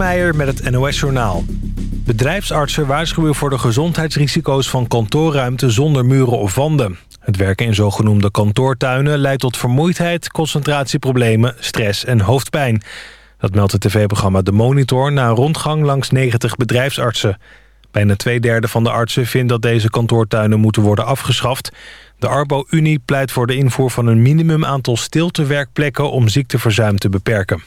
Meijer met het NOS-journaal. Bedrijfsartsen waarschuwen voor de gezondheidsrisico's van kantoorruimte zonder muren of wanden. Het werken in zogenoemde kantoortuinen leidt tot vermoeidheid, concentratieproblemen, stress en hoofdpijn. Dat meldt het tv-programma De Monitor na een rondgang langs 90 bedrijfsartsen. Bijna twee derde van de artsen vindt dat deze kantoortuinen moeten worden afgeschaft. De Arbo-Unie pleit voor de invoer van een minimum aantal stiltewerkplekken om ziekteverzuim te beperken.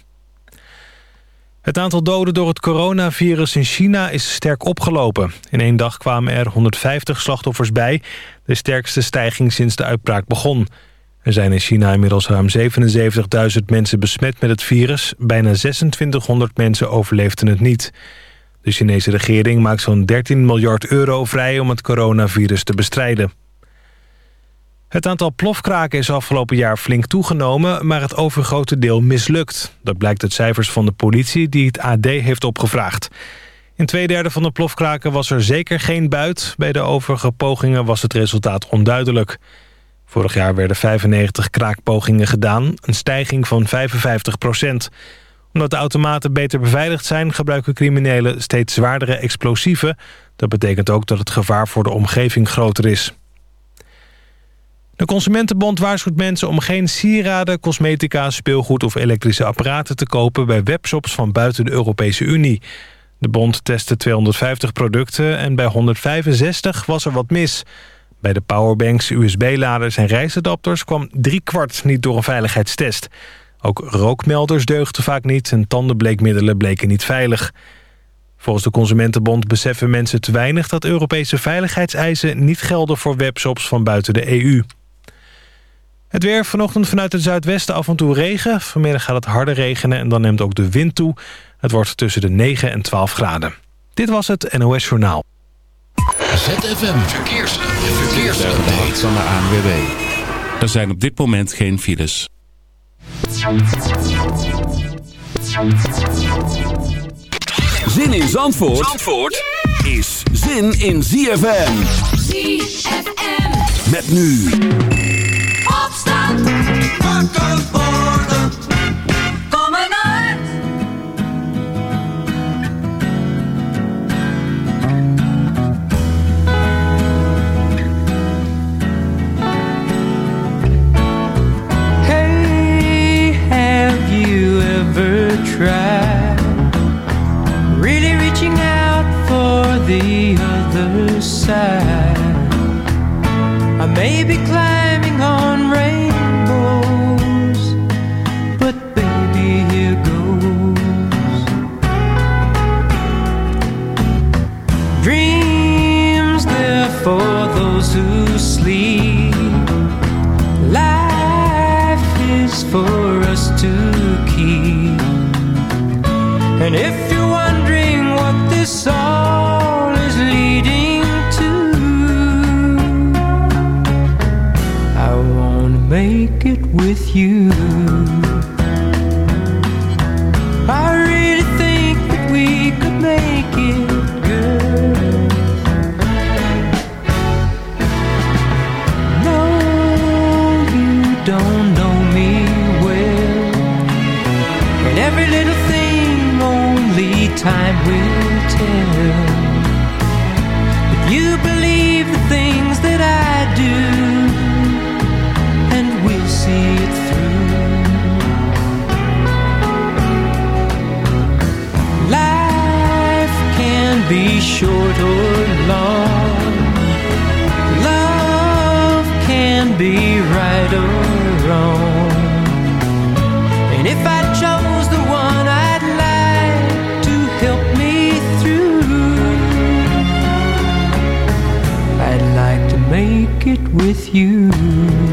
Het aantal doden door het coronavirus in China is sterk opgelopen. In één dag kwamen er 150 slachtoffers bij, de sterkste stijging sinds de uitbraak begon. Er zijn in China inmiddels ruim 77.000 mensen besmet met het virus. Bijna 2600 mensen overleefden het niet. De Chinese regering maakt zo'n 13 miljard euro vrij om het coronavirus te bestrijden. Het aantal plofkraken is afgelopen jaar flink toegenomen... maar het overgrote deel mislukt. Dat blijkt uit cijfers van de politie die het AD heeft opgevraagd. In twee derde van de plofkraken was er zeker geen buit. Bij de overige pogingen was het resultaat onduidelijk. Vorig jaar werden 95 kraakpogingen gedaan, een stijging van 55 procent. Omdat de automaten beter beveiligd zijn... gebruiken criminelen steeds zwaardere explosieven. Dat betekent ook dat het gevaar voor de omgeving groter is. De Consumentenbond waarschuwt mensen om geen sieraden, cosmetica, speelgoed of elektrische apparaten te kopen bij webshops van buiten de Europese Unie. De bond testte 250 producten en bij 165 was er wat mis. Bij de powerbanks, USB-laders en reisadapters kwam driekwart niet door een veiligheidstest. Ook rookmelders deugden vaak niet en tandenbleekmiddelen bleken niet veilig. Volgens de Consumentenbond beseffen mensen te weinig dat Europese veiligheidseisen niet gelden voor webshops van buiten de EU. Het weer vanochtend vanuit het zuidwesten af en toe regen. Vanmiddag gaat het harder regenen en dan neemt ook de wind toe. Het wordt tussen de 9 en 12 graden. Dit was het NOS Journaal. ZFM Verkeers. Verkeersupdate van de ANWB. Er zijn op dit moment geen files. Zin in Zandvoort, Zandvoort is zin in ZFM. ZFM. Met nu... Opstand. Wakker. Hey, have you ever tried really reaching out for the other side? I may be for those who sleep. Life is for us to keep. And if you're wondering what this all is leading to, I wanna make it with you. Time will tell. But you believe the things that I do, and we'll see it through. Life can be short or long. Love can be right or wrong. And if I make it with you.